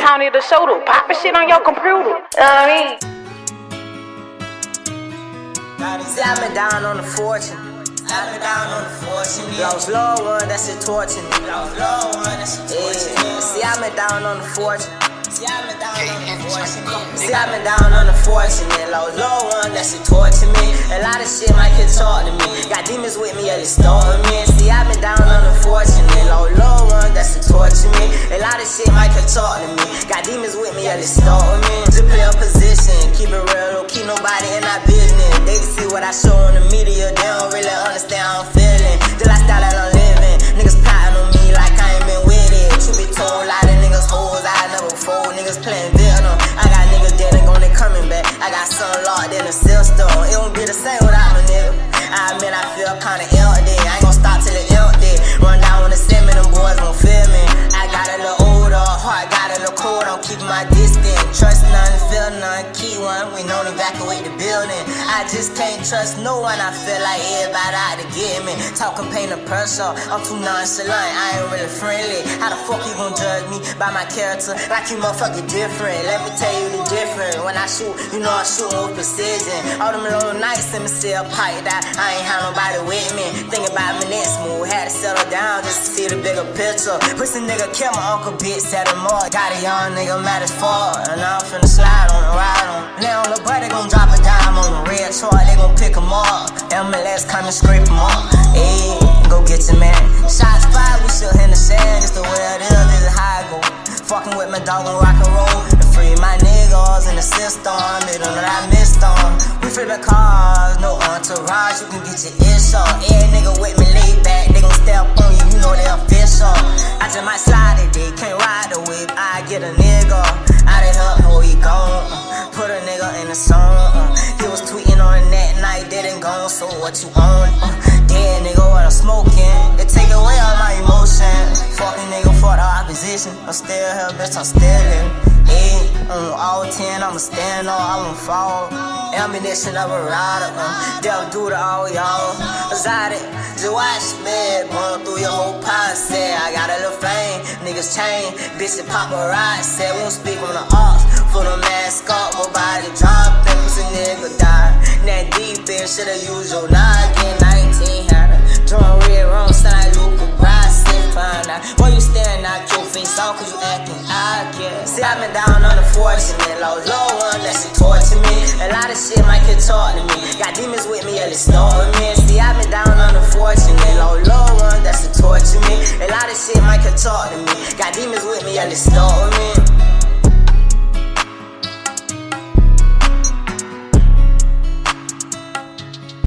Tony the shooter. Popping shit on your computer. You know what I mean? Been down on the fortune. Been down on the fortune. Lost loved one, that's it torturing me. Lost loved one, that's it torturing me. See, I've been down on the fortune. See, I've been down on the fortune. See, been down on the fortune. Lost loved one, that's it torturing me. A lot of shit might can talk to me. Got demons with me, yeah, they stalking me. See, A lot of shit might can talk to me. Got demons with me, yeah, they stalking me. Just play a position, keep it real, don't keep nobody in our business. They can see what I show on the media, they don't really understand how I'm feeling. The lifestyle that I'm living, niggas plotting on me like I ain't been with it. Truth be told, a lot of niggas hoes, I never fold. Niggas playing Vietnam, I got niggas dead and they coming back. I got some locked in the system, it won't be the same without my nigga. I admit I feel kinda empty, my. Trust none, feel none, key one, we don't evacuate the building. I just can't trust no one, I feel like everybody out to get me. Talking pain and pressure, I'm too nonchalant, I ain't really friendly. How the fuck you gon' judge me by my character? Like you motherfucking different. Let me tell you the difference. When I shoot, you know I shoot with precision. All them long nights in my cell pipe that I ain't have nobody with me. Think about my next move, had to down just to see the bigger picture. Pussy nigga kill my uncle, bitch, set him up. Got a young nigga mad as fuck, and I'm finna slide on the ride on. Now on the they gon' drop a dime on the red truck, they gon' pick him up. MLS come and scrape him up. Ayy, go get your man. Shots fired, we still in the sand. It's the way it is, this is how I go. Fucking with my dog on rock and roll. And free my niggas in the system. Don't know that I missed them. We flip the cars, no entourage. You can get your ears shot. Every nigga with me laid back. Of oh he gone. Put a nigga in the song. Uh, he was tweeting on the net, night didn't go. So what you on? Uh, dead nigga, what I'm smoking. It take away all my emotion. Fucking nigga for the opposition. I'm still here, bitch, I'm still living. Eight, on all ten, I'ma stand up, I won't fall. Ammunition of a rider, uh, devil do to all y'all. Exotic, just watch me burn through your whole posse. I got a little fame, niggas chain, bitch, it pop a ride. Said we don't speak shoulda used your noggin, 19 had a drum red wrong side, you could ride, sit fine. Now, why you staring out your face off, cause you acting I guess. See, I've been down on the fortunate, low, low that shit torture me. A lot of shit might can talk to me. Got demons with me, and it's stalking me. See, I've been down on the fortunate, low, low that's a torture to me. A lot of shit might can talk to me. Got demons with me, and it's stalking me.